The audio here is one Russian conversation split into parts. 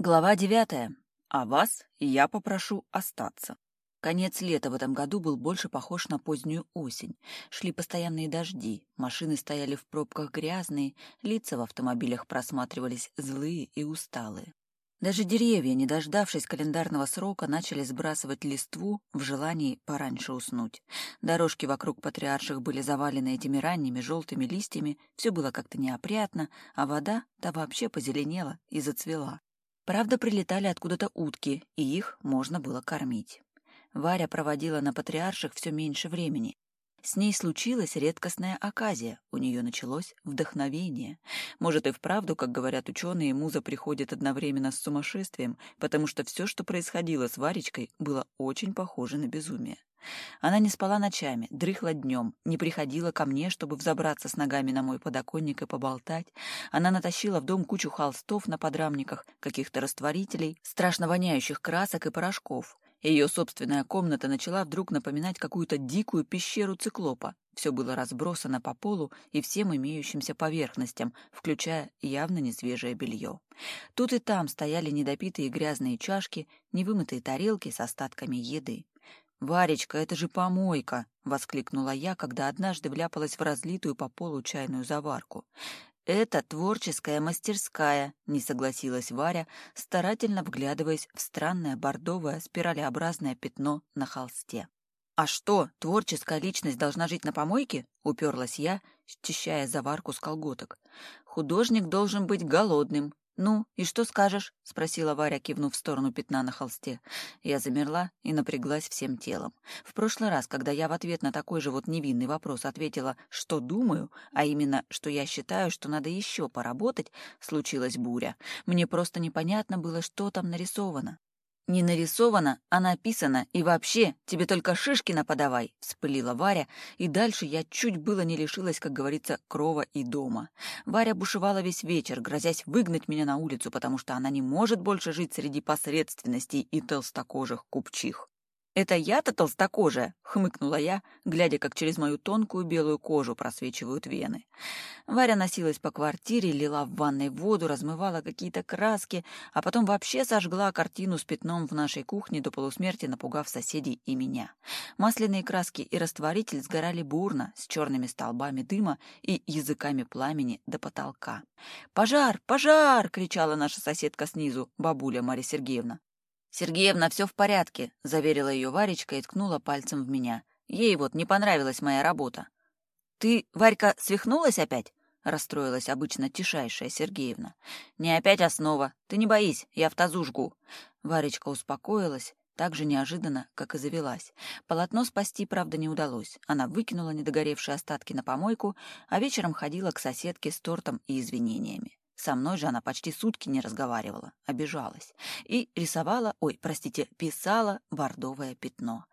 Глава 9. А вас я попрошу остаться. Конец лета в этом году был больше похож на позднюю осень. Шли постоянные дожди, машины стояли в пробках грязные, лица в автомобилях просматривались злые и усталые. Даже деревья, не дождавшись календарного срока, начали сбрасывать листву в желании пораньше уснуть. Дорожки вокруг патриарших были завалены этими ранними желтыми листьями, все было как-то неопрятно, а вода-то вообще позеленела и зацвела. Правда, прилетали откуда-то утки, и их можно было кормить. Варя проводила на патриарших все меньше времени, с ней случилась редкостная оказия, у нее началось вдохновение. Может и вправду, как говорят ученые, муза приходит одновременно с сумасшествием, потому что все, что происходило с Варечкой, было очень похоже на безумие. Она не спала ночами, дрыхла днем, не приходила ко мне, чтобы взобраться с ногами на мой подоконник и поболтать. Она натащила в дом кучу холстов на подрамниках, каких-то растворителей, страшно воняющих красок и порошков. Ее собственная комната начала вдруг напоминать какую-то дикую пещеру циклопа. Все было разбросано по полу и всем имеющимся поверхностям, включая явно несвежее белье. Тут и там стояли недопитые грязные чашки, невымытые тарелки с остатками еды. «Варечка, это же помойка!» — воскликнула я, когда однажды вляпалась в разлитую по полу чайную заварку. «Это творческая мастерская», — не согласилась Варя, старательно вглядываясь в странное бордовое спиралеобразное пятно на холсте. «А что, творческая личность должна жить на помойке?» — уперлась я, счищая заварку с колготок. «Художник должен быть голодным, «Ну, и что скажешь?» — спросила Варя, кивнув в сторону пятна на холсте. Я замерла и напряглась всем телом. В прошлый раз, когда я в ответ на такой же вот невинный вопрос ответила «что думаю?», а именно «что я считаю, что надо еще поработать», случилась буря. Мне просто непонятно было, что там нарисовано. Не нарисовано, а написано, и вообще, тебе только Шишкина подавай!» — вспылила Варя, и дальше я чуть было не лишилась, как говорится, крова и дома. Варя бушевала весь вечер, грозясь выгнать меня на улицу, потому что она не может больше жить среди посредственностей и толстокожих купчих. «Это я-то толстокожая!» — хмыкнула я, глядя, как через мою тонкую белую кожу просвечивают вены. Варя носилась по квартире, лила в ванной воду, размывала какие-то краски, а потом вообще сожгла картину с пятном в нашей кухне до полусмерти, напугав соседей и меня. Масляные краски и растворитель сгорали бурно, с черными столбами дыма и языками пламени до потолка. «Пожар! Пожар!» — кричала наша соседка снизу, бабуля Мария Сергеевна. «Сергеевна, все в порядке», — заверила ее Варечка и ткнула пальцем в меня. Ей вот не понравилась моя работа. «Ты, Варька, свихнулась опять?» — расстроилась обычно тишайшая Сергеевна. «Не опять основа. Ты не боись, я в тазу жгу». Варечка успокоилась, так же неожиданно, как и завелась. Полотно спасти, правда, не удалось. Она выкинула недогоревшие остатки на помойку, а вечером ходила к соседке с тортом и извинениями. Со мной же она почти сутки не разговаривала, обижалась. И рисовала, ой, простите, писала бордовое пятно.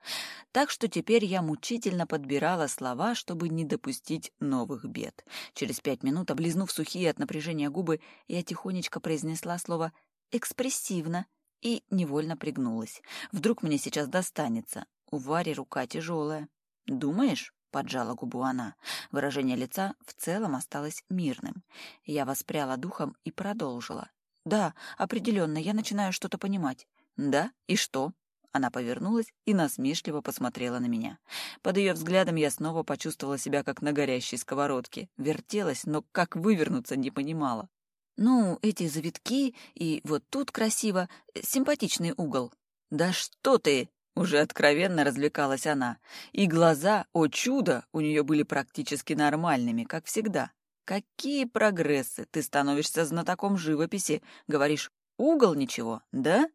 Так что теперь я мучительно подбирала слова, чтобы не допустить новых бед. Через пять минут, облизнув сухие от напряжения губы, я тихонечко произнесла слово «экспрессивно» и невольно пригнулась. Вдруг мне сейчас достанется. У Вари рука тяжелая. «Думаешь?» поджала губу она. Выражение лица в целом осталось мирным. Я воспряла духом и продолжила. «Да, определенно, я начинаю что-то понимать». «Да? И что?» Она повернулась и насмешливо посмотрела на меня. Под ее взглядом я снова почувствовала себя как на горящей сковородке. Вертелась, но как вывернуться не понимала. «Ну, эти завитки и вот тут красиво, симпатичный угол». «Да что ты!» Уже откровенно развлекалась она, и глаза, о чудо, у нее были практически нормальными, как всегда. Какие прогрессы! Ты становишься знатоком живописи, говоришь, угол ничего, да?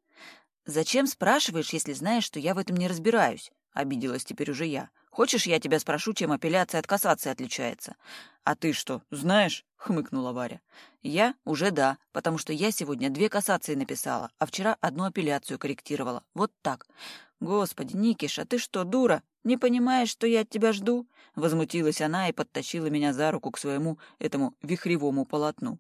Зачем спрашиваешь, если знаешь, что я в этом не разбираюсь? Обиделась теперь уже я. Хочешь, я тебя спрошу, чем апелляция от кассации отличается? А ты что, знаешь? — хмыкнула Варя. «Я уже да, потому что я сегодня две кассации написала, а вчера одну апелляцию корректировала. Вот так. «Господи, Никиша, ты что, дура? Не понимаешь, что я от тебя жду?» Возмутилась она и подтащила меня за руку к своему этому вихревому полотну.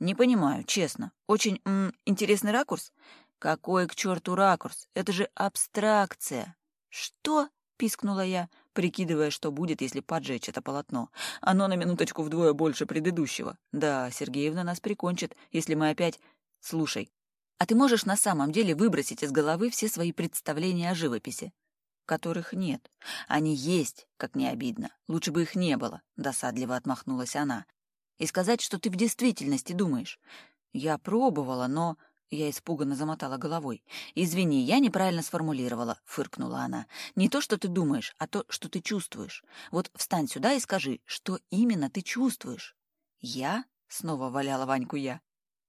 «Не понимаю, честно. Очень м, интересный ракурс?» «Какой к черту ракурс? Это же абстракция!» «Что?» — пискнула я, прикидывая, что будет, если поджечь это полотно. «Оно на минуточку вдвое больше предыдущего. Да, Сергеевна нас прикончит, если мы опять...» «Слушай, а ты можешь на самом деле выбросить из головы все свои представления о живописи, которых нет. Они есть, как не обидно. Лучше бы их не было, — досадливо отмахнулась она. И сказать, что ты в действительности думаешь. Я пробовала, но... Я испуганно замотала головой. «Извини, я неправильно сформулировала», — фыркнула она. «Не то, что ты думаешь, а то, что ты чувствуешь. Вот встань сюда и скажи, что именно ты чувствуешь». «Я?» — снова валяла Ваньку я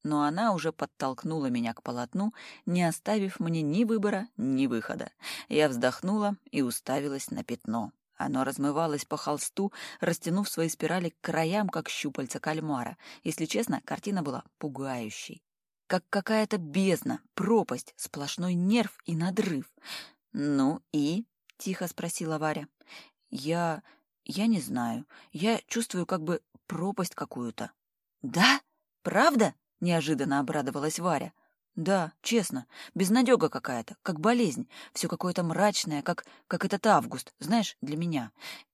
но она уже подтолкнула меня к полотну, не оставив мне ни выбора, ни выхода. Я вздохнула и уставилась на пятно. Оно размывалось по холсту, растянув свои спирали к краям, как щупальца кальмара. Если честно, картина была пугающей. Как какая-то бездна, пропасть, сплошной нерв и надрыв. «Ну и?» — тихо спросила Варя. «Я... я не знаю. Я чувствую как бы пропасть какую-то». «Да? Правда?» — неожиданно обрадовалась Варя. «Да, честно, безнадега какая-то, как болезнь, все какое-то мрачное, как, как этот август, знаешь, для меня.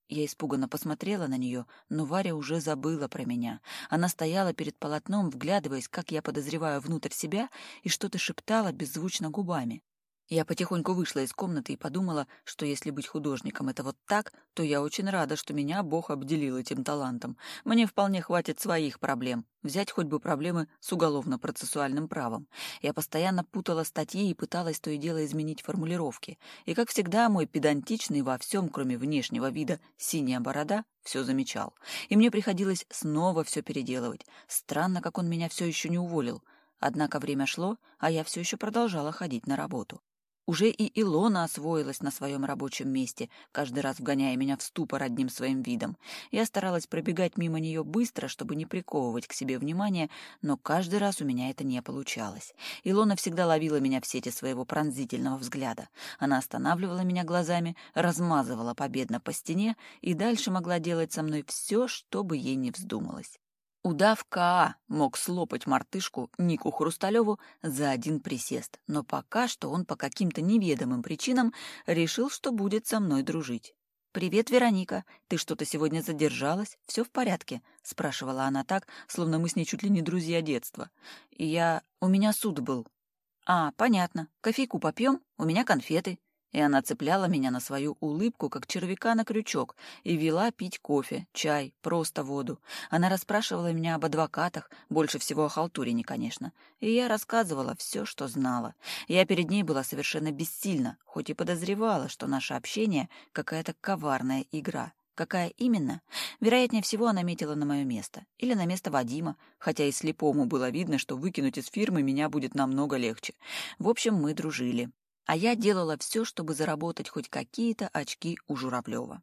Я испуганно посмотрела на нее, но Варя уже забыла про меня. Она стояла перед полотном, вглядываясь, как я подозреваю, внутрь себя, и что-то шептала беззвучно губами. Я потихоньку вышла из комнаты и подумала, что если быть художником это вот так, то я очень рада, что меня Бог обделил этим талантом. Мне вполне хватит своих проблем. Взять хоть бы проблемы с уголовно-процессуальным правом. Я постоянно путала статьи и пыталась то и дело изменить формулировки. И, как всегда, мой педантичный во всем, кроме внешнего вида, синяя борода все замечал. И мне приходилось снова все переделывать. Странно, как он меня все еще не уволил. Однако время шло, а я все еще продолжала ходить на работу. Уже и Илона освоилась на своем рабочем месте, каждый раз вгоняя меня в ступор одним своим видом. Я старалась пробегать мимо нее быстро, чтобы не приковывать к себе внимание, но каждый раз у меня это не получалось. Илона всегда ловила меня в сети своего пронзительного взгляда. Она останавливала меня глазами, размазывала победно по стене и дальше могла делать со мной все, что бы ей не вздумалось. Удавка мог слопать мартышку Нику Хрусталеву за один присест, но пока что он по каким-то неведомым причинам решил, что будет со мной дружить. «Привет, Вероника. Ты что-то сегодня задержалась? Все в порядке?» — спрашивала она так, словно мы с ней чуть ли не друзья детства. «Я... У меня суд был». «А, понятно. Кофейку попьем? У меня конфеты и она цепляла меня на свою улыбку, как червяка на крючок, и вела пить кофе, чай, просто воду. Она расспрашивала меня об адвокатах, больше всего о халтурине, конечно, и я рассказывала все, что знала. Я перед ней была совершенно бессильна, хоть и подозревала, что наше общение — какая-то коварная игра. Какая именно? Вероятнее всего, она метила на мое место. Или на место Вадима, хотя и слепому было видно, что выкинуть из фирмы меня будет намного легче. В общем, мы дружили а я делала все, чтобы заработать хоть какие-то очки у Журавлева.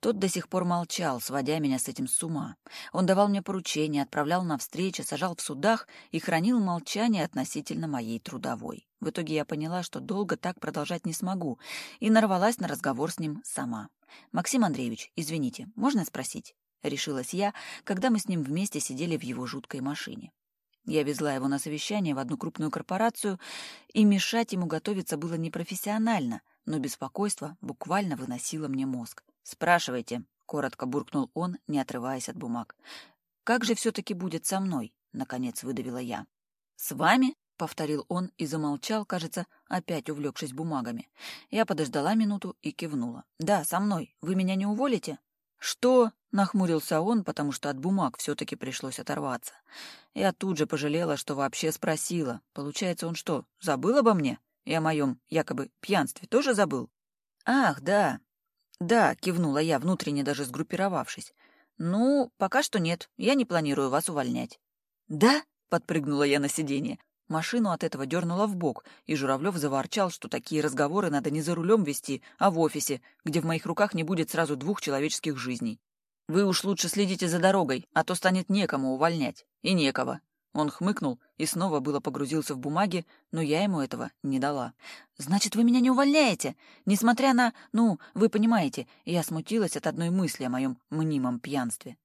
Тот до сих пор молчал, сводя меня с этим с ума. Он давал мне поручения, отправлял на встречи, сажал в судах и хранил молчание относительно моей трудовой. В итоге я поняла, что долго так продолжать не смогу, и нарвалась на разговор с ним сама. «Максим Андреевич, извините, можно спросить?» — решилась я, когда мы с ним вместе сидели в его жуткой машине. Я везла его на совещание в одну крупную корпорацию, и мешать ему готовиться было непрофессионально, но беспокойство буквально выносило мне мозг. «Спрашивайте», — коротко буркнул он, не отрываясь от бумаг. «Как же все-таки будет со мной?» — наконец выдавила я. «С вами?» — повторил он и замолчал, кажется, опять увлекшись бумагами. Я подождала минуту и кивнула. «Да, со мной. Вы меня не уволите?» «Что?» — нахмурился он, потому что от бумаг все-таки пришлось оторваться. Я тут же пожалела, что вообще спросила. Получается, он что, забыл обо мне? Я о моем якобы пьянстве тоже забыл? «Ах, да!» «Да», — кивнула я, внутренне даже сгруппировавшись. «Ну, пока что нет. Я не планирую вас увольнять». «Да?» — подпрыгнула я на сиденье. Машину от этого дернуло в бок, и Журавлев заворчал, что такие разговоры надо не за рулем вести, а в офисе, где в моих руках не будет сразу двух человеческих жизней. «Вы уж лучше следите за дорогой, а то станет некому увольнять. И некого». Он хмыкнул и снова было погрузился в бумаги, но я ему этого не дала. «Значит, вы меня не увольняете? Несмотря на... Ну, вы понимаете, я смутилась от одной мысли о моем мнимом пьянстве».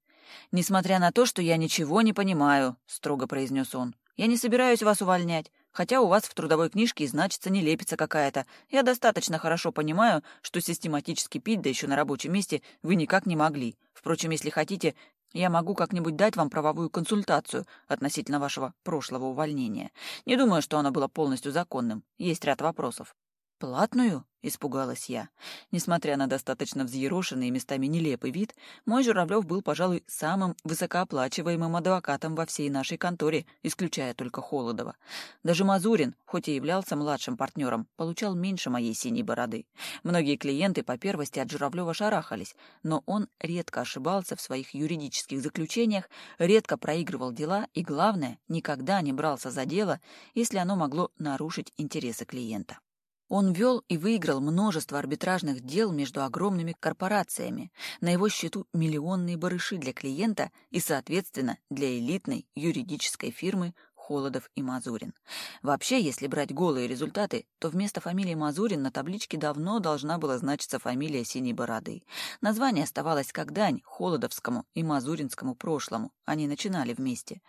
«Несмотря на то, что я ничего не понимаю», — строго произнес он. Я не собираюсь вас увольнять. Хотя у вас в трудовой книжке и значится не лепится какая-то. Я достаточно хорошо понимаю, что систематически пить, да еще на рабочем месте, вы никак не могли. Впрочем, если хотите, я могу как-нибудь дать вам правовую консультацию относительно вашего прошлого увольнения. Не думаю, что оно было полностью законным. Есть ряд вопросов. «Платную?» — испугалась я. Несмотря на достаточно взъерошенный и местами нелепый вид, мой Журавлев был, пожалуй, самым высокооплачиваемым адвокатом во всей нашей конторе, исключая только Холодова. Даже Мазурин, хоть и являлся младшим партнером, получал меньше моей синей бороды. Многие клиенты по первости от Журавлева шарахались, но он редко ошибался в своих юридических заключениях, редко проигрывал дела и, главное, никогда не брался за дело, если оно могло нарушить интересы клиента. Он вел и выиграл множество арбитражных дел между огромными корпорациями. На его счету миллионные барыши для клиента и, соответственно, для элитной юридической фирмы Холодов и Мазурин. Вообще, если брать голые результаты, то вместо фамилии Мазурин на табличке давно должна была значиться фамилия Синей Бороды. Название оставалось как дань Холодовскому и Мазуринскому прошлому. Они начинали вместе.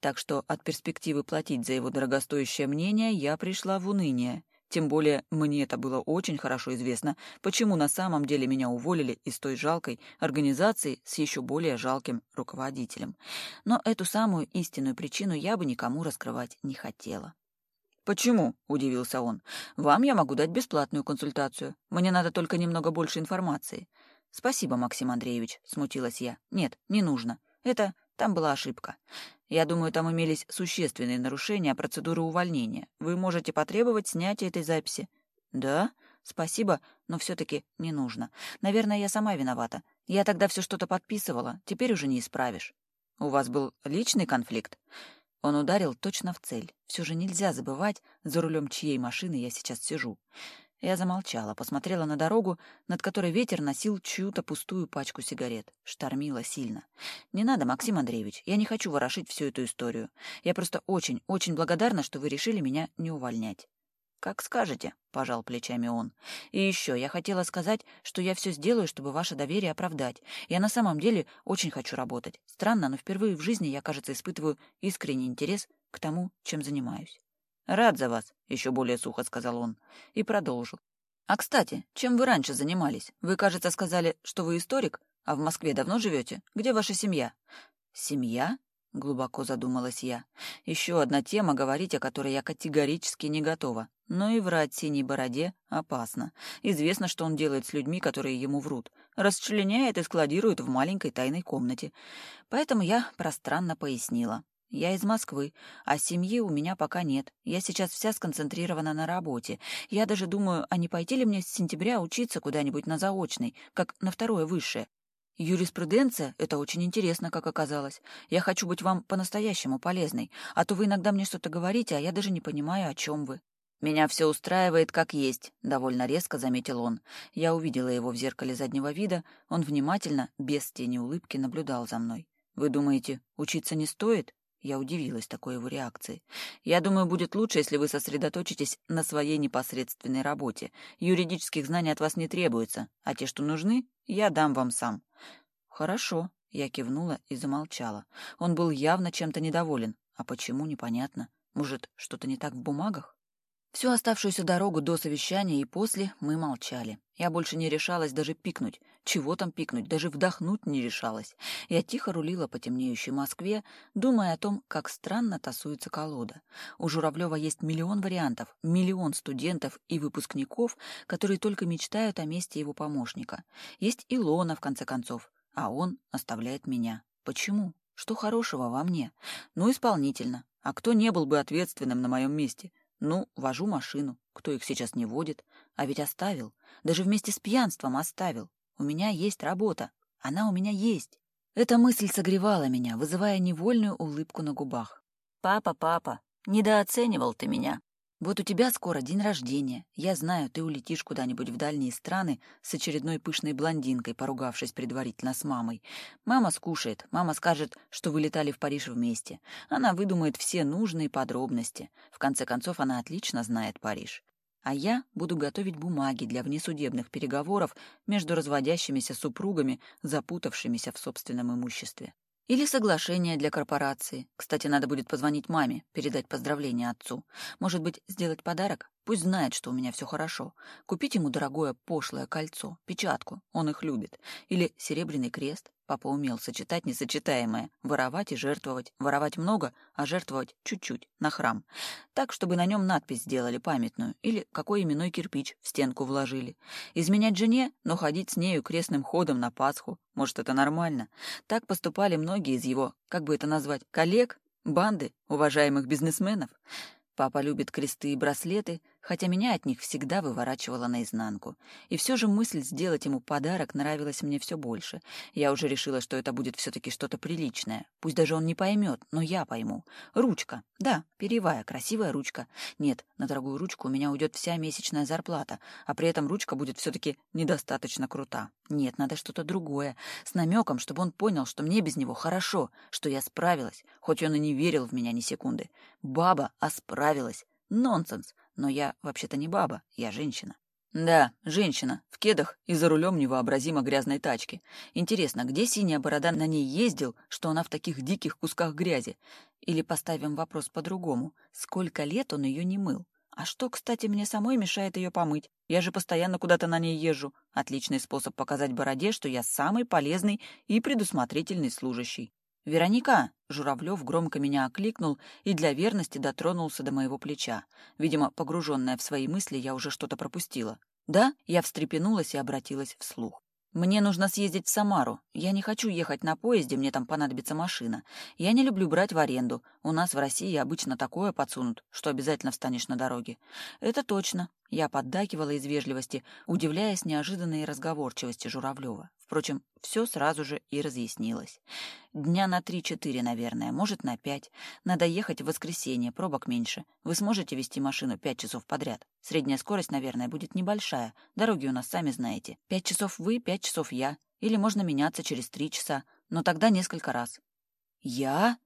Так что от перспективы платить за его дорогостоящее мнение я пришла в уныние. Тем более мне это было очень хорошо известно, почему на самом деле меня уволили из той жалкой организации с еще более жалким руководителем. Но эту самую истинную причину я бы никому раскрывать не хотела. «Почему?» – удивился он. «Вам я могу дать бесплатную консультацию. Мне надо только немного больше информации». «Спасибо, Максим Андреевич», – смутилась я. «Нет, не нужно. Это там была ошибка. Я думаю, там имелись существенные нарушения процедуры увольнения. Вы можете потребовать снятия этой записи. Да? Спасибо, но все-таки не нужно. Наверное, я сама виновата. Я тогда все что-то подписывала, теперь уже не исправишь. У вас был личный конфликт? Он ударил точно в цель. Все же нельзя забывать, за рулем чьей машины я сейчас сижу. Я замолчала, посмотрела на дорогу, над которой ветер носил чью-то пустую пачку сигарет. штормило сильно. «Не надо, Максим Андреевич, я не хочу ворошить всю эту историю. Я просто очень, очень благодарна, что вы решили меня не увольнять». «Как скажете», — пожал плечами он. «И еще я хотела сказать, что я все сделаю, чтобы ваше доверие оправдать. Я на самом деле очень хочу работать. Странно, но впервые в жизни я, кажется, испытываю искренний интерес к тому, чем занимаюсь». Рад за вас, еще более сухо сказал он и продолжил. А кстати, чем вы раньше занимались? Вы, кажется, сказали, что вы историк, а в Москве давно живете? Где ваша семья? Семья? Глубоко задумалась я. Еще одна тема, говорить о которой я категорически не готова. Но и врать синей бороде опасно. Известно, что он делает с людьми, которые ему врут. Расчленяет и складирует в маленькой тайной комнате. Поэтому я пространно пояснила. Я из Москвы, а семьи у меня пока нет. Я сейчас вся сконцентрирована на работе. Я даже думаю, а не пойти ли мне с сентября учиться куда-нибудь на заочный, как на второе высшее. Юриспруденция — это очень интересно, как оказалось. Я хочу быть вам по-настоящему полезной, а то вы иногда мне что-то говорите, а я даже не понимаю, о чем вы. «Меня все устраивает как есть», — довольно резко заметил он. Я увидела его в зеркале заднего вида. Он внимательно, без тени улыбки, наблюдал за мной. «Вы думаете, учиться не стоит?» Я удивилась такой его реакции. «Я думаю, будет лучше, если вы сосредоточитесь на своей непосредственной работе. Юридических знаний от вас не требуется, а те, что нужны, я дам вам сам». «Хорошо», — я кивнула и замолчала. Он был явно чем-то недоволен. А почему, непонятно. Может, что-то не так в бумагах? Всю оставшуюся дорогу до совещания и после мы молчали. Я больше не решалась даже пикнуть. Чего там пикнуть, даже вдохнуть не решалась. Я тихо рулила по темнеющей Москве, думая о том, как странно тасуется колода. У Журавлева есть миллион вариантов, миллион студентов и выпускников, которые только мечтают о месте его помощника. Есть Илона, в конце концов, а он оставляет меня. Почему? Что хорошего во мне? Ну, исполнительно. А кто не был бы ответственным на моем месте? Ну, вожу машину. Кто их сейчас не водит? А ведь оставил. Даже вместе с пьянством оставил. У меня есть работа. Она у меня есть. Эта мысль согревала меня, вызывая невольную улыбку на губах. «Папа, папа, недооценивал ты меня», вот у тебя скоро день рождения. Я знаю, ты улетишь куда-нибудь в дальние страны с очередной пышной блондинкой, поругавшись предварительно с мамой. Мама скушает. Мама скажет, что вы летали в Париж вместе. Она выдумает все нужные подробности. В конце концов, она отлично знает Париж. А я буду готовить бумаги для внесудебных переговоров между разводящимися супругами, запутавшимися в собственном имуществе. Или соглашение для корпорации. Кстати, надо будет позвонить маме, передать поздравления отцу. Может быть, сделать подарок? Пусть знает, что у меня все хорошо. Купить ему дорогое пошлое кольцо, печатку, он их любит. Или серебряный крест. Папа умел сочетать несочетаемое. Воровать и жертвовать. Воровать много, а жертвовать чуть-чуть, на храм. Так, чтобы на нем надпись сделали памятную. Или какой именной кирпич в стенку вложили. Изменять жене, но ходить с нею крестным ходом на Пасху. Может, это нормально. Так поступали многие из его, как бы это назвать, коллег, банды, уважаемых бизнесменов. Папа любит кресты и браслеты, хотя меня от них всегда выворачивало наизнанку. И все же мысль сделать ему подарок нравилась мне все больше. Я уже решила, что это будет все-таки что-то приличное. Пусть даже он не поймет, но я пойму. Ручка. Да, перьевая, красивая ручка. Нет, на дорогую ручку у меня уйдет вся месячная зарплата, а при этом ручка будет все-таки недостаточно крута. Нет, надо что-то другое, с намеком, чтобы он понял, что мне без него хорошо, что я справилась, хоть он и не верил в меня ни секунды. Баба, а справилась. Нонсенс, но я вообще-то не баба, я женщина. Да, женщина, в кедах и за рулем невообразимо грязной тачки. Интересно, где синяя борода на ней ездил, что она в таких диких кусках грязи? Или поставим вопрос по-другому. Сколько лет он ее не мыл? А что, кстати, мне самой мешает ее помыть? Я же постоянно куда-то на ней езжу. Отличный способ показать бороде, что я самый полезный и предусмотрительный служащий. «Вероника!» Журавлев громко меня окликнул и для верности дотронулся до моего плеча. Видимо, погруженная в свои мысли, я уже что-то пропустила. «Да?» Я встрепенулась и обратилась вслух. «Мне нужно съездить в Самару. Я не хочу ехать на поезде, мне там понадобится машина. Я не люблю брать в аренду. У нас в России обычно такое подсунут, что обязательно встанешь на дороге». «Это точно». Я поддакивала из вежливости, удивляясь неожиданной разговорчивости Журавлева. Впрочем, все сразу же и разъяснилось. Дня на три-четыре, наверное, может, на пять. Надо ехать в воскресенье, пробок меньше. Вы сможете вести машину пять часов подряд. Средняя скорость, наверное, будет небольшая. Дороги у нас сами знаете. Пять часов вы, пять часов я. Или можно меняться через три часа, но тогда несколько раз. «Я?»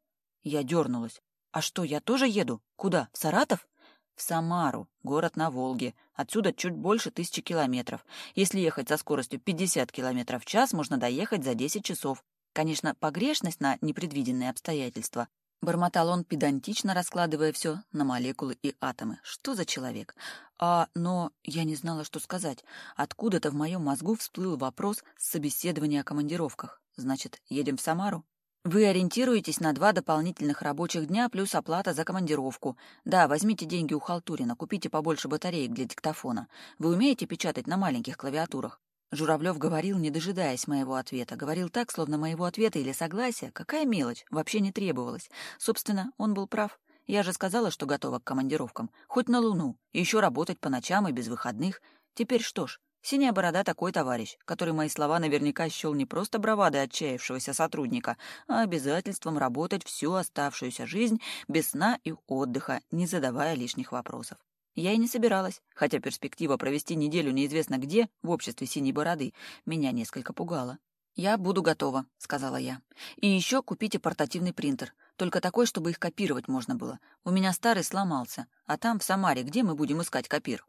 Я дернулась. «А что, я тоже еду? Куда? В Саратов?» в Самару, город на Волге. Отсюда чуть больше тысячи километров. Если ехать со скоростью 50 километров в час, можно доехать за 10 часов. Конечно, погрешность на непредвиденные обстоятельства. Бормотал он, педантично раскладывая все на молекулы и атомы. Что за человек? А, но я не знала, что сказать. Откуда-то в моем мозгу всплыл вопрос с собеседования о командировках. Значит, едем в Самару? Вы ориентируетесь на два дополнительных рабочих дня плюс оплата за командировку. Да, возьмите деньги у Халтурина, купите побольше батареек для диктофона. Вы умеете печатать на маленьких клавиатурах? Журавлев говорил, не дожидаясь моего ответа. Говорил так, словно моего ответа или согласия. Какая мелочь, вообще не требовалось. Собственно, он был прав. Я же сказала, что готова к командировкам. Хоть на Луну. Еще работать по ночам и без выходных. Теперь что ж, Синяя борода такой товарищ, который мои слова наверняка счел не просто бравадой отчаявшегося сотрудника, а обязательством работать всю оставшуюся жизнь без сна и отдыха, не задавая лишних вопросов. Я и не собиралась, хотя перспектива провести неделю неизвестно где, в обществе синей бороды, меня несколько пугала. «Я буду готова», — сказала я. «И еще купите портативный принтер. Только такой, чтобы их копировать можно было. У меня старый сломался. А там, в Самаре, где мы будем искать копир?»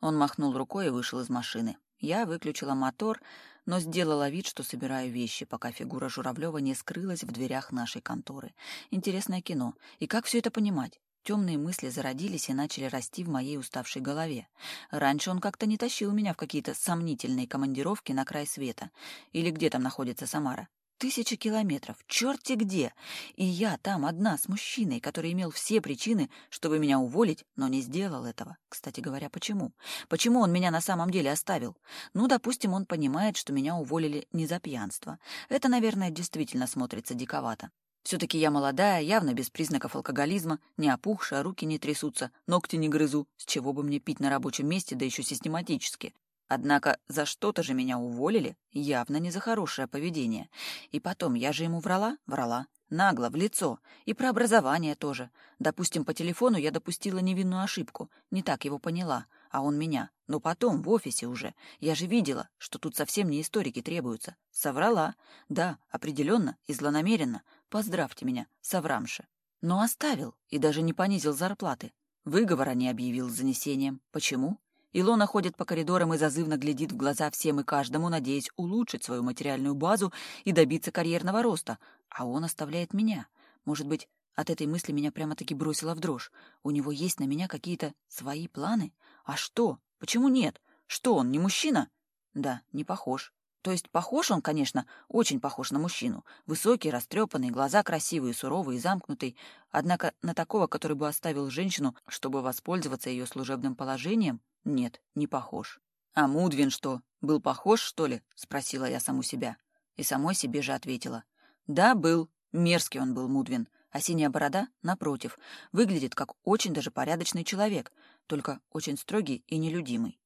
Он махнул рукой и вышел из машины. Я выключила мотор, но сделала вид, что собираю вещи, пока фигура Журавлева не скрылась в дверях нашей конторы. Интересное кино. И как все это понимать? Темные мысли зародились и начали расти в моей уставшей голове. Раньше он как-то не тащил меня в какие-то сомнительные командировки на край света. Или где там находится Самара тысяча километров, черти где. И я там одна с мужчиной, который имел все причины, чтобы меня уволить, но не сделал этого. Кстати говоря, почему? Почему он меня на самом деле оставил? Ну, допустим, он понимает, что меня уволили не за пьянство. Это, наверное, действительно смотрится диковато. Все-таки я молодая, явно без признаков алкоголизма, не опухшая, руки не трясутся, ногти не грызу. С чего бы мне пить на рабочем месте, да еще систематически? Однако за что-то же меня уволили, явно не за хорошее поведение. И потом, я же ему врала? Врала. Нагло, в лицо. И про образование тоже. Допустим, по телефону я допустила невинную ошибку. Не так его поняла. А он меня. Но потом, в офисе уже. Я же видела, что тут совсем не историки требуются. Соврала. Да, определенно и злонамеренно. Поздравьте меня, соврамши. Но оставил и даже не понизил зарплаты. Выговора не объявил с занесением. Почему? Илона ходит по коридорам и зазывно глядит в глаза всем и каждому, надеясь улучшить свою материальную базу и добиться карьерного роста. А он оставляет меня. Может быть, от этой мысли меня прямо-таки бросило в дрожь. У него есть на меня какие-то свои планы? А что? Почему нет? Что он, не мужчина? Да, не похож. То есть похож он, конечно, очень похож на мужчину. Высокий, растрепанный, глаза красивые, суровые, замкнутый. Однако на такого, который бы оставил женщину, чтобы воспользоваться ее служебным положением, нет, не похож. «А Мудвин что, был похож, что ли?» — спросила я саму себя. И самой себе же ответила. «Да, был. Мерзкий он был, Мудвин. А синяя борода, напротив, выглядит как очень даже порядочный человек, только очень строгий и нелюдимый.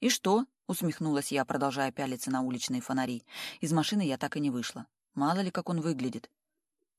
И что? Усмехнулась я, продолжая пялиться на уличные фонари. Из машины я так и не вышла. Мало ли, как он выглядит.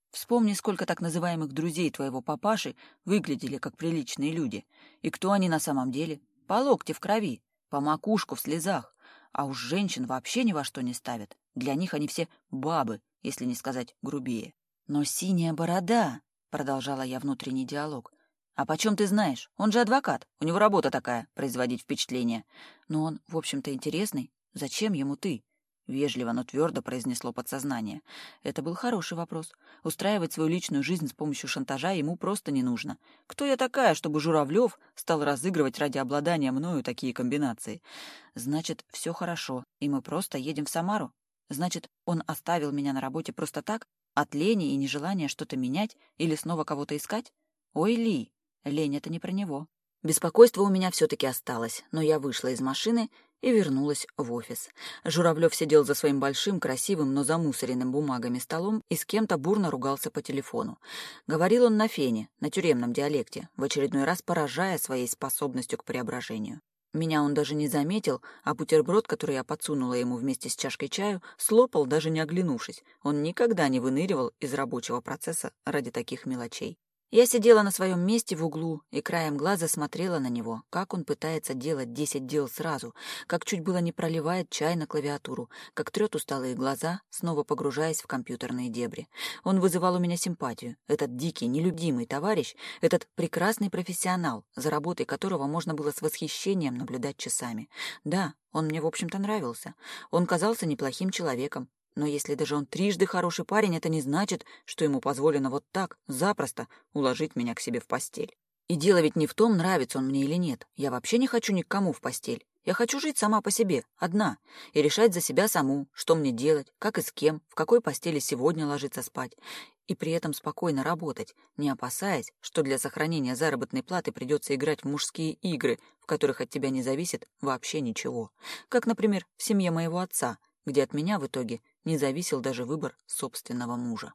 Вспомни, сколько так называемых друзей твоего папаши выглядели как приличные люди. И кто они на самом деле? По локте в крови, по макушку в слезах. А уж женщин вообще ни во что не ставят. Для них они все бабы, если не сказать грубее. Но синяя борода, продолжала я внутренний диалог, «А почем ты знаешь? Он же адвокат. У него работа такая — производить впечатление. Но он, в общем-то, интересный. Зачем ему ты?» Вежливо, но твердо произнесло подсознание. Это был хороший вопрос. Устраивать свою личную жизнь с помощью шантажа ему просто не нужно. Кто я такая, чтобы Журавлев стал разыгрывать ради обладания мною такие комбинации? Значит, все хорошо, и мы просто едем в Самару. Значит, он оставил меня на работе просто так, от лени и нежелания что-то менять или снова кого-то искать? Ой, Ли, Лень, это не про него. Беспокойство у меня все таки осталось, но я вышла из машины и вернулась в офис. Журавлев сидел за своим большим, красивым, но замусоренным бумагами столом и с кем-то бурно ругался по телефону. Говорил он на фене, на тюремном диалекте, в очередной раз поражая своей способностью к преображению. Меня он даже не заметил, а бутерброд, который я подсунула ему вместе с чашкой чаю, слопал, даже не оглянувшись. Он никогда не выныривал из рабочего процесса ради таких мелочей. Я сидела на своем месте в углу и краем глаза смотрела на него, как он пытается делать десять дел сразу, как чуть было не проливает чай на клавиатуру, как трет усталые глаза, снова погружаясь в компьютерные дебри. Он вызывал у меня симпатию. Этот дикий, нелюбимый товарищ, этот прекрасный профессионал, за работой которого можно было с восхищением наблюдать часами. Да, он мне, в общем-то, нравился. Он казался неплохим человеком, но если даже он трижды хороший парень, это не значит, что ему позволено вот так, запросто, уложить меня к себе в постель. И дело ведь не в том, нравится он мне или нет. Я вообще не хочу ни к кому в постель. Я хочу жить сама по себе, одна, и решать за себя саму, что мне делать, как и с кем, в какой постели сегодня ложиться спать, и при этом спокойно работать, не опасаясь, что для сохранения заработной платы придется играть в мужские игры, в которых от тебя не зависит вообще ничего. Как, например, в семье моего отца, где от меня в итоге не зависел даже выбор собственного мужа.